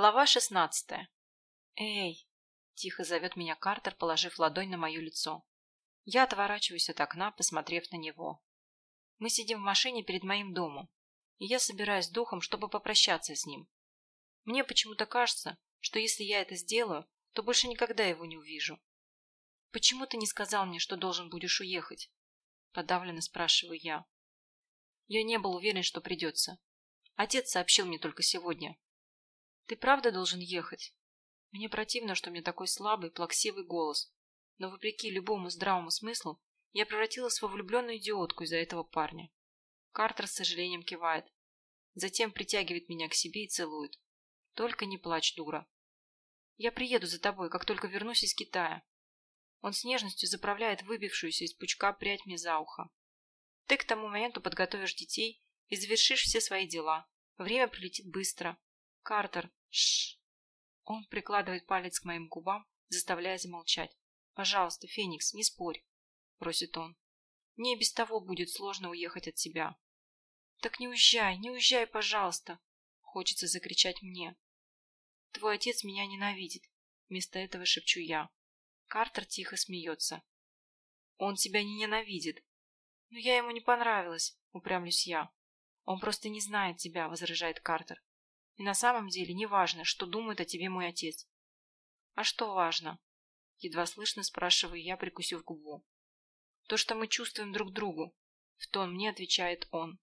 Глава шестнадцатая. «Эй!» – тихо зовет меня Картер, положив ладонь на мое лицо. Я отворачиваюсь от окна, посмотрев на него. Мы сидим в машине перед моим домом, и я собираюсь духом, чтобы попрощаться с ним. Мне почему-то кажется, что если я это сделаю, то больше никогда его не увижу. «Почему ты не сказал мне, что должен будешь уехать?» Подавленно спрашиваю я. Я не был уверен, что придется. Отец сообщил мне только сегодня. Ты правда должен ехать? Мне противно, что у меня такой слабый, плаксивый голос. Но вопреки любому здравому смыслу, я превратилась во влюбленную идиотку из-за этого парня. Картер с сожалением кивает. Затем притягивает меня к себе и целует. Только не плачь, дура. Я приеду за тобой, как только вернусь из Китая. Он с нежностью заправляет выбившуюся из пучка прядь мне за ухо. Ты к тому моменту подготовишь детей и завершишь все свои дела. Время прилетит быстро. Картер, Шш. Он прикладывает палец к моим губам, заставляя замолчать. «Пожалуйста, Феникс, не спорь», — просит он. «Мне без того будет сложно уехать от тебя». «Так не уезжай, не уезжай, пожалуйста!» Хочется закричать мне. «Твой отец меня ненавидит», — вместо этого шепчу я. Картер тихо смеется. «Он тебя не ненавидит». «Но я ему не понравилась», — упрямлюсь я. «Он просто не знает тебя», — возражает Картер. И на самом деле не важно, что думает о тебе мой отец. А что важно? Едва слышно спрашиваю я, прикусив губу. То, что мы чувствуем друг другу. В тон мне отвечает он.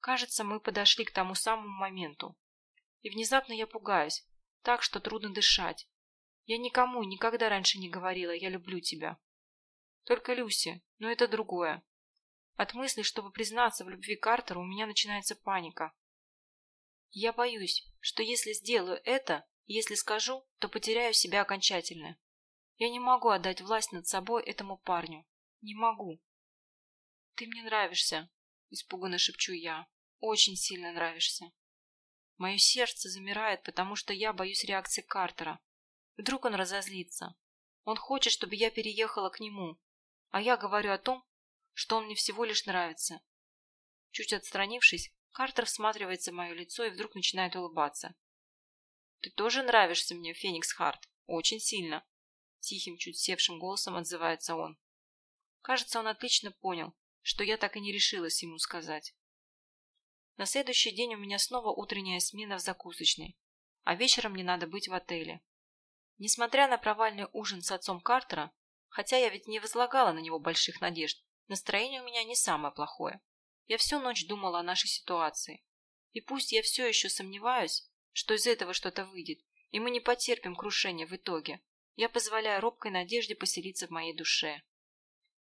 Кажется, мы подошли к тому самому моменту. И внезапно я пугаюсь, так что трудно дышать. Я никому никогда раньше не говорила «я люблю тебя». Только Люси, но это другое. От мысли, чтобы признаться в любви Картеру, у меня начинается паника. Я боюсь, что если сделаю это, если скажу, то потеряю себя окончательно. Я не могу отдать власть над собой этому парню. Не могу. Ты мне нравишься, испуганно шепчу я. Очень сильно нравишься. Мое сердце замирает, потому что я боюсь реакции Картера. Вдруг он разозлится. Он хочет, чтобы я переехала к нему. А я говорю о том, что он мне всего лишь нравится. Чуть отстранившись, Картер всматривается в мое лицо и вдруг начинает улыбаться. «Ты тоже нравишься мне, Феникс Харт. Очень сильно». Тихим, чуть севшим голосом отзывается он. Кажется, он отлично понял, что я так и не решилась ему сказать. На следующий день у меня снова утренняя смена в закусочной, а вечером мне надо быть в отеле. Несмотря на провальный ужин с отцом Картера, хотя я ведь не возлагала на него больших надежд, настроение у меня не самое плохое. Я всю ночь думала о нашей ситуации. И пусть я все еще сомневаюсь, что из этого что-то выйдет, и мы не потерпим крушения в итоге, я позволяю робкой надежде поселиться в моей душе.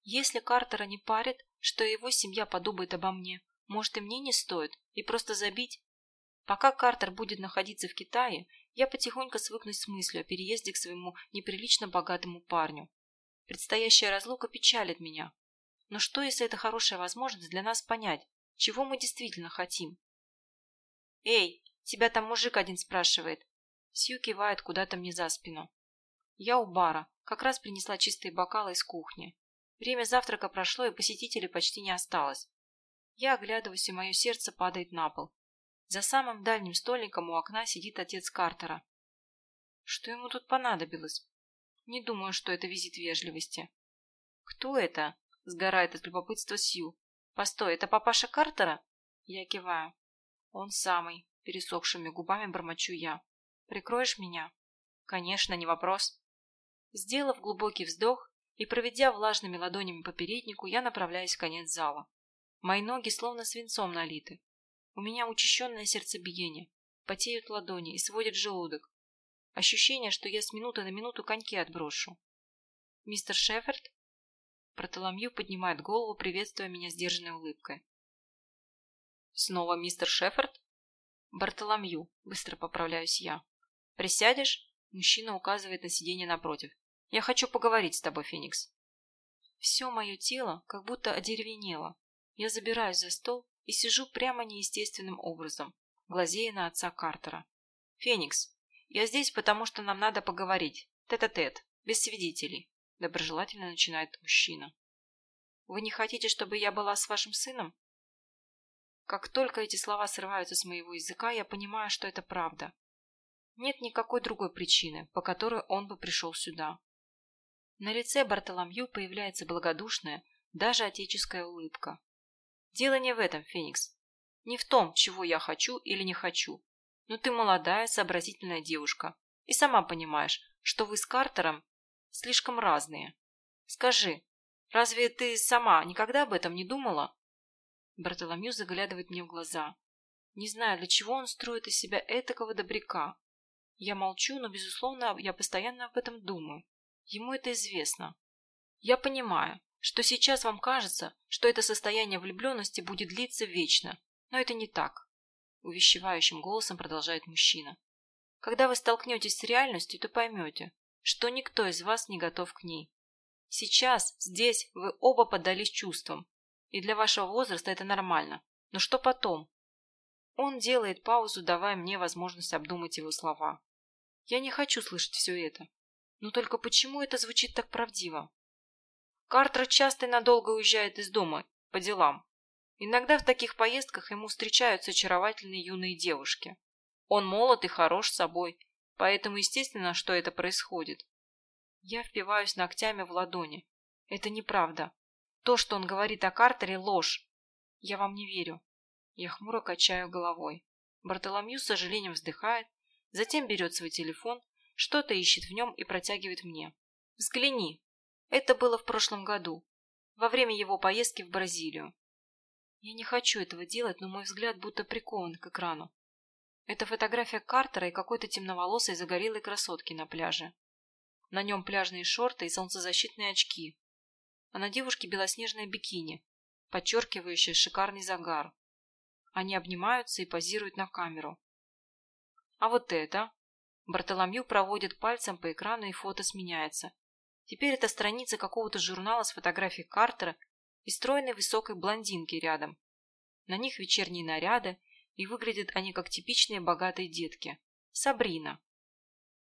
Если Картера не парит, что его семья подумает обо мне, может и мне не стоит, и просто забить? Пока Картер будет находиться в Китае, я потихоньку свыкнусь с мыслью о переезде к своему неприлично богатому парню. Предстоящая разлука печалит меня, но что, если это хорошая возможность для нас понять, чего мы действительно хотим? «Эй, тебя там мужик один спрашивает». Сью кивает куда-то мне за спину. Я у бара, как раз принесла чистые бокалы из кухни. Время завтрака прошло, и посетителей почти не осталось. Я оглядываюсь, и мое сердце падает на пол. За самым дальним столиком у окна сидит отец Картера. Что ему тут понадобилось? Не думаю, что это визит вежливости. Кто это? Сгорает от любопытства Сью. «Постой, это папаша Картера?» Я киваю. «Он самый», — пересохшими губами бормочу я. «Прикроешь меня?» «Конечно, не вопрос». Сделав глубокий вздох и проведя влажными ладонями по переднику, я направляюсь в конец зала. Мои ноги словно свинцом налиты. У меня учащенное сердцебиение, потеют ладони и сводит желудок. Ощущение, что я с минуты на минуту коньки отброшу. «Мистер Шеффорд?» Протоломью поднимает голову, приветствуя меня сдержанной улыбкой. «Снова мистер Шеффорд?» «Бартоломью», — быстро поправляюсь я. «Присядешь?» — мужчина указывает на сиденье напротив. «Я хочу поговорить с тобой, Феникс». Все мое тело как будто одеревенело. Я забираюсь за стол и сижу прямо неестественным образом, глазея на отца Картера. «Феникс, я здесь, потому что нам надо поговорить. Тет-а-тет, -тет, без свидетелей. – доброжелательно начинает мужчина. «Вы не хотите, чтобы я была с вашим сыном?» Как только эти слова срываются с моего языка, я понимаю, что это правда. Нет никакой другой причины, по которой он бы пришел сюда. На лице Бартоломью появляется благодушная, даже отеческая улыбка. Дело не в этом, Феникс. Не в том, чего я хочу или не хочу. Но ты молодая, сообразительная девушка. И сама понимаешь, что вы с Картером слишком разные. Скажи, разве ты сама никогда об этом не думала? Бартоломью заглядывает мне в глаза. Не знаю, для чего он строит из себя этакого добряка. Я молчу, но, безусловно, я постоянно об этом думаю. Ему это известно. Я понимаю, что сейчас вам кажется, что это состояние влюбленности будет длиться вечно, но это не так. Увещевающим голосом продолжает мужчина. Когда вы столкнетесь с реальностью, то поймете, что никто из вас не готов к ней. Сейчас, здесь, вы оба поддались чувствам, и для вашего возраста это нормально. Но что потом? Он делает паузу, давая мне возможность обдумать его слова. Я не хочу слышать все это. Но только почему это звучит так правдиво? Картер часто и надолго уезжает из дома, по делам. Иногда в таких поездках ему встречаются очаровательные юные девушки. Он молод и хорош собой, поэтому естественно, что это происходит. Я впиваюсь ногтями в ладони. Это неправда. То, что он говорит о Картере, ложь. Я вам не верю. Я хмуро качаю головой. Бартоломью с сожалением вздыхает, Затем берет свой телефон, что-то ищет в нем и протягивает мне. «Взгляни. Это было в прошлом году, во время его поездки в Бразилию. Я не хочу этого делать, но мой взгляд будто прикован к экрану. Это фотография Картера и какой-то темноволосой загорелой красотки на пляже. На нем пляжные шорты и солнцезащитные очки. А на девушке белоснежное бикини, подчеркивающее шикарный загар. Они обнимаются и позируют на камеру. А вот это? Бартоломью проводит пальцем по экрану и фото сменяется. Теперь это страница какого-то журнала с фотографией Картера и стройной высокой блондинки рядом. На них вечерние наряды, и выглядят они как типичные богатые детки. Сабрина.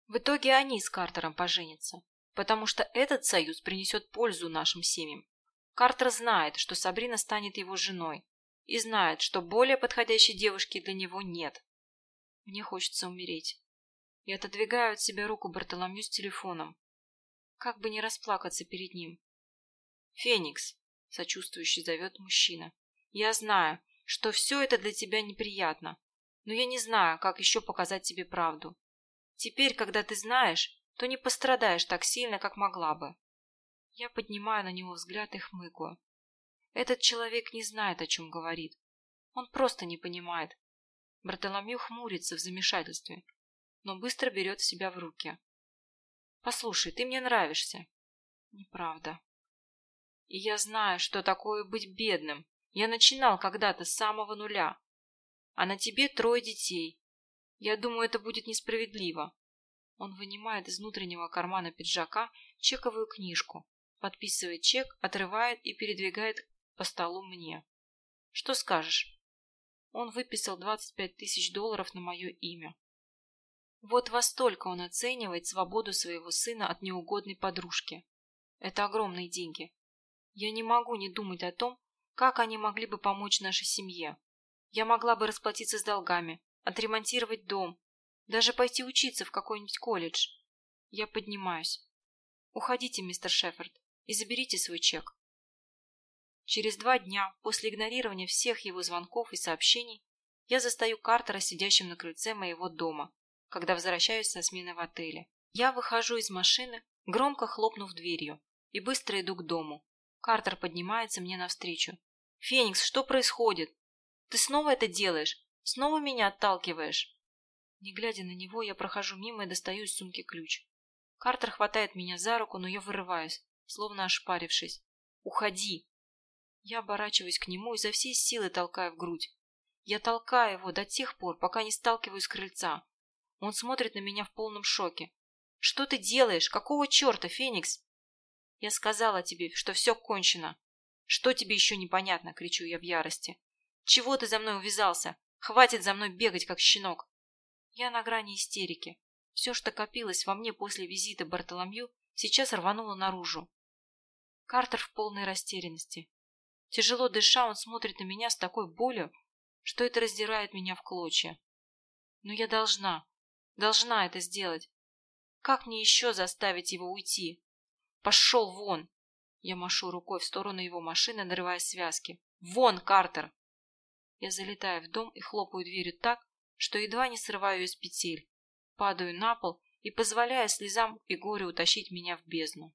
В итоге они с Картером поженятся, потому что этот союз принесет пользу нашим семьям. Картер знает, что Сабрина станет его женой, и знает, что более подходящей девушки для него нет. Мне хочется умереть. Я отодвигаю от себя руку Бартоломью с телефоном. Как бы не расплакаться перед ним. «Феникс», — сочувствующий зовет мужчина, — «я знаю, что все это для тебя неприятно, но я не знаю, как еще показать тебе правду. Теперь, когда ты знаешь, то не пострадаешь так сильно, как могла бы». Я поднимаю на него взгляд и хмыкаю. Этот человек не знает, о чем говорит. Он просто не понимает, Бартоломью хмурится в замешательстве, но быстро берет себя в руки. «Послушай, ты мне нравишься». «Неправда». «И я знаю, что такое быть бедным. Я начинал когда-то с самого нуля. А на тебе трое детей. Я думаю, это будет несправедливо». Он вынимает из внутреннего кармана пиджака чековую книжку, подписывает чек, отрывает и передвигает по столу мне. «Что скажешь?» Он выписал 25 тысяч долларов на мое имя. Вот во столько он оценивает свободу своего сына от неугодной подружки. Это огромные деньги. Я не могу не думать о том, как они могли бы помочь нашей семье. Я могла бы расплатиться с долгами, отремонтировать дом, даже пойти учиться в какой-нибудь колледж. Я поднимаюсь. Уходите, мистер Шеффорд, и заберите свой чек. Через два дня, после игнорирования всех его звонков и сообщений, я застаю Картера сидящим на крыльце моего дома, когда возвращаюсь со смены в отеле. Я выхожу из машины, громко хлопнув дверью, и быстро иду к дому. Картер поднимается мне навстречу. «Феникс, что происходит? Ты снова это делаешь? Снова меня отталкиваешь?» Не глядя на него, я прохожу мимо и достаю из сумки ключ. Картер хватает меня за руку, но я вырываюсь, словно ошпарившись. «Уходи!» Я оборачиваюсь к нему и за всей силы толкаю в грудь. Я толкаю его до тех пор, пока не сталкиваюсь с крыльца. Он смотрит на меня в полном шоке. «Что ты делаешь? Какого черта, Феникс?» «Я сказала тебе, что все кончено». «Что тебе еще непонятно?» — кричу я в ярости. «Чего ты за мной увязался? Хватит за мной бегать, как щенок!» Я на грани истерики. Все, что копилось во мне после визита Бартоломью, сейчас рвануло наружу. Картер в полной растерянности. Тяжело дыша, он смотрит на меня с такой болью, что это раздирает меня в клочья. Но я должна. Должна это сделать. Как мне еще заставить его уйти? Пошел вон! Я машу рукой в сторону его машины, нарывая связки. Вон, Картер! Я залетаю в дом и хлопаю дверью так, что едва не срываю из петель. Падаю на пол и позволяю слезам и горю утащить меня в бездну.